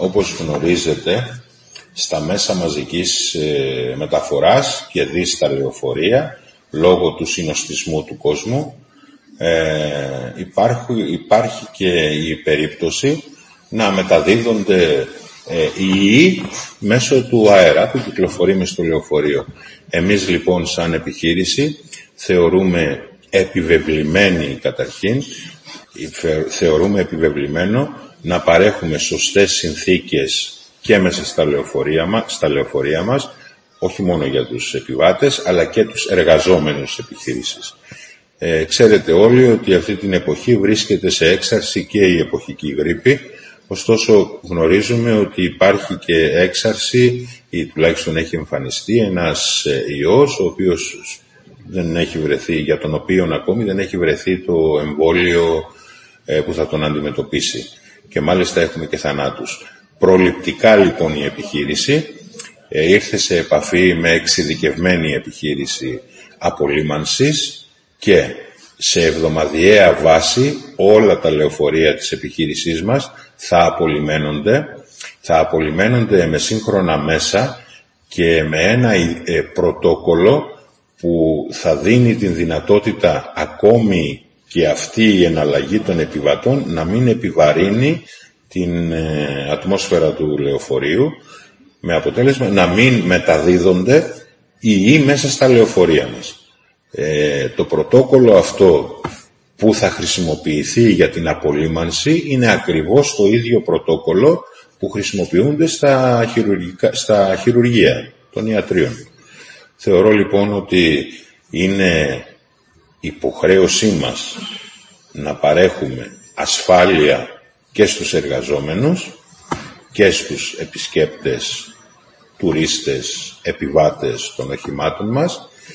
όπως γνωρίζετε, στα μέσα μαζικής ε, μεταφοράς και δει στα λεωφορεία, λόγω του συνοστισμού του κόσμου, ε, υπάρχει, υπάρχει και η περίπτωση να μεταδίδονται ε, οι μέσω του αέρα που κυκλοφορεί μες στο λεωφορείο. Εμείς λοιπόν σαν επιχείρηση θεωρούμε επιβεβλημένη καταρχήν, θεωρούμε επιβεβλημένο να παρέχουμε σωστές συνθήκες και μέσα στα λεωφορεία, μας, στα λεωφορεία μας, όχι μόνο για τους επιβάτες, αλλά και τους εργαζόμενους επιχείρησης. Ε, ξέρετε όλοι ότι αυτή την εποχή βρίσκεται σε έξαρση και η εποχική γρήπη, ωστόσο γνωρίζουμε ότι υπάρχει και έξαρση ή τουλάχιστον έχει εμφανιστεί ένας ε, ιός ο οποίος δεν έχει βρεθεί, για τον οποίο ακόμη δεν έχει βρεθεί το εμβόλιο ε, που θα τον αντιμετωπίσει. Και μάλιστα έχουμε και θανάτους. Προληπτικά λοιπόν η επιχείρηση ε, ήρθε σε επαφή με εξειδικευμένη επιχείρηση απολύμανσης και σε εβδομαδιαία βάση όλα τα λεωφορεία της επιχείρησής μας θα απολυμένονται, θα απολυμένονται με σύγχρονα μέσα και με ένα ε, πρωτόκολλο που θα δίνει την δυνατότητα ακόμη και αυτή η εναλλαγή των επιβατών να μην επιβαρύνει την ε, ατμόσφαιρα του λεωφορείου με αποτέλεσμα να μην μεταδίδονται οι ή μέσα στα λεωφορεία μας. Ε, το πρωτόκολλο αυτό που θα χρησιμοποιηθεί για την απολύμανση είναι ακριβώς το ίδιο πρωτόκολλο που χρησιμοποιούνται στα, χειρουργικά, στα χειρουργεία των ιατρίων. Θεωρώ λοιπόν ότι είναι υποχρέωσή μας να παρέχουμε ασφάλεια και στους εργαζόμενους και στους επισκέπτες, τουρίστες, επιβάτες των οχημάτων μας